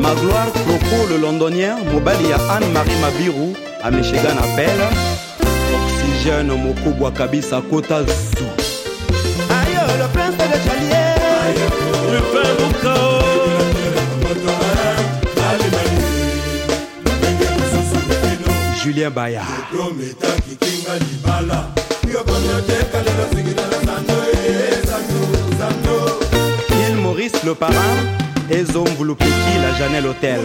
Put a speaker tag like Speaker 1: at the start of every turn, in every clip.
Speaker 1: magloire proko le londonien mobali ya anne-marie mabiru ameshegan apele oxygène mokobwa kabisa kota zu ayo le prince de jalier rupin mokao julien baya ometakiki-nga libala yokonyotekalelo zingina na zando ezando eh, il maurice le parrain ezomvulupiki la janel hotel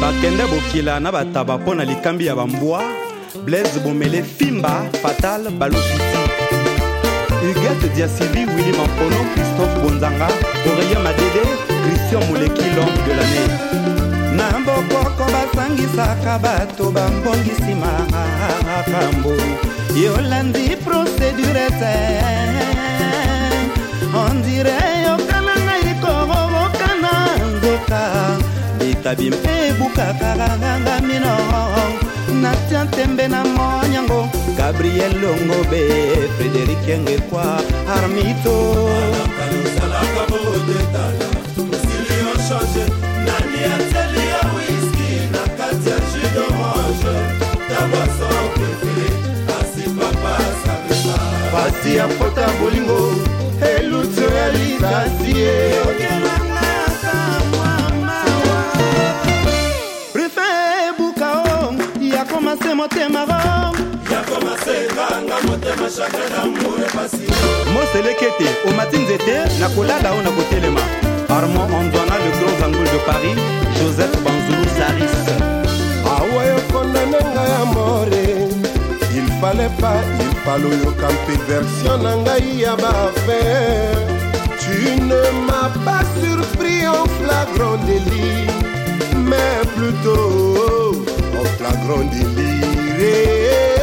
Speaker 1: bakende bokila na bataba mpo na likambi ya bambwa blaise bomele fimba fatal balopiti huguete diasivi wili mampolo obangisaka bato babongisi makambo yolandi procedure te ondire yokana ngai koboboka na nzoka bitabi mpe ebukaka ganga mino natia ntembe na monyango gabriel longobe frederik engekwa armito Madame, kasi ya pota bolingo elutio ya likasi ye rife ebuka o yakoma se motema rom moselekete omati nzete na kolala o na kotelema armand andwana le grand angoule de paris joseph banzulu saris awayokondananga ya more balepai palo yoka mpe version na ngai ya baaffaire tu ne m'as pas surpris en flagrant délit mais plutôt en flagrant délire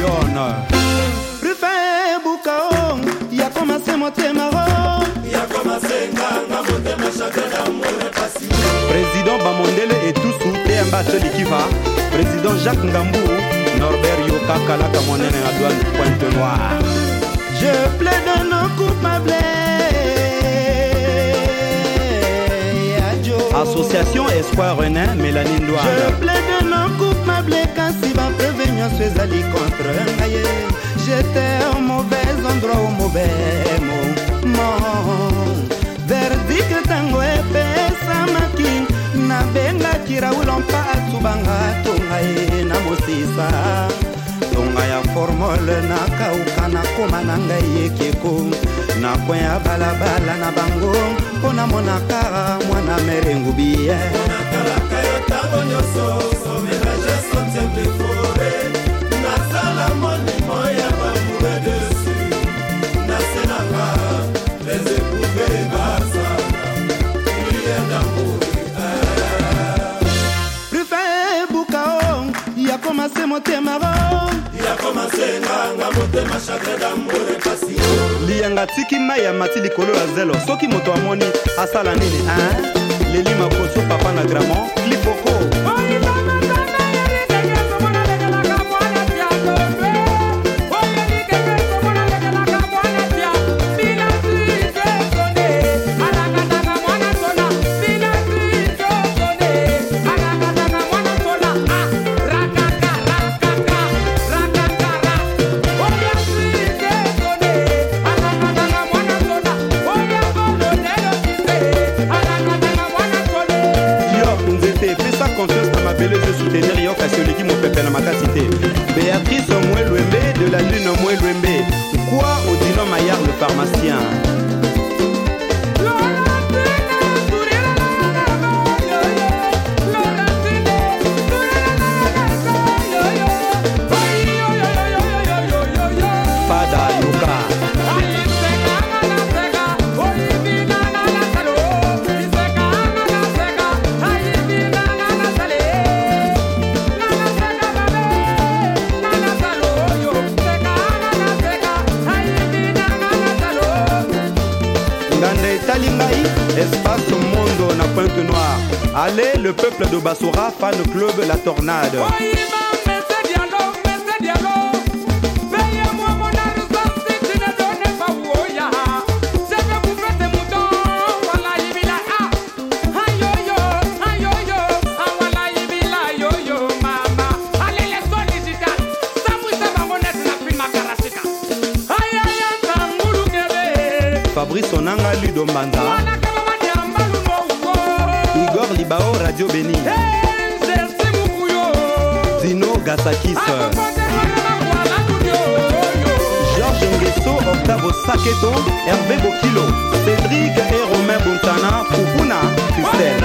Speaker 1: yona rife bukao yakoma se motema ho yakoma se nganga motema chakela mwana pasi président bamondele etusu teyamba atelikiva président jacques ndambou norbert Yoka yokakalaka monene ya douane pointe noire je plaide non coupable Association Espoir Renin, Mélanie noire Je plaide non coupable, kasi ba nyonso ezali contre ngai jete au mauvais endroit au mauvais moment verdik ntango epesamaki nabengaki raulompa atubanga tonga ye na mosisa tonga ya formole nakauka nakoma na ngai ekeko nakwe ya balabala na bango mpo namonaka mwana mere ngubi ye natalaka yo ntango nyonso somelage sontiebre fore ata tiki mai amati likolo ya zelo soki moto amoni asala nini a leli makoso papa na gramon lipoko olinganakana pharmacien. Pada Yuka. etali ngai espace mondo na pointe noire allez le peuple de basora fan club la tornade brisonanga ludo mbanza igor libao radio beni dino gasakis george ngeso octavo saketo herve bokilo cédrik e romain bontana kupuna kristel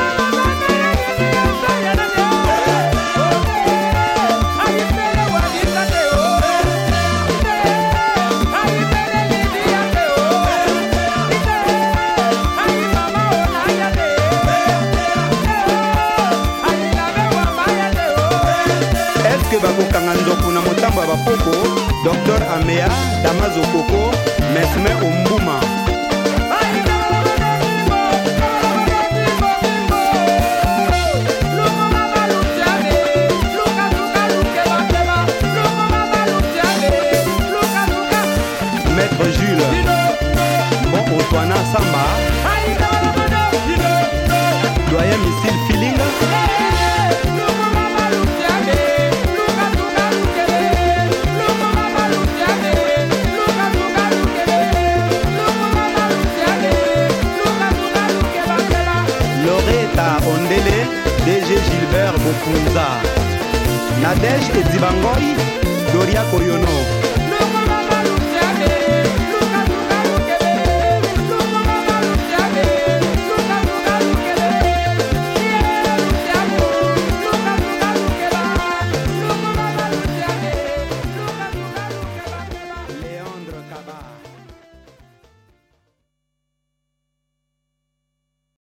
Speaker 1: soki bakokanga nzoku na motambo ya bapoko dr amea damazo koko mesme ombuma mokunza nadege edibangoi doria koyono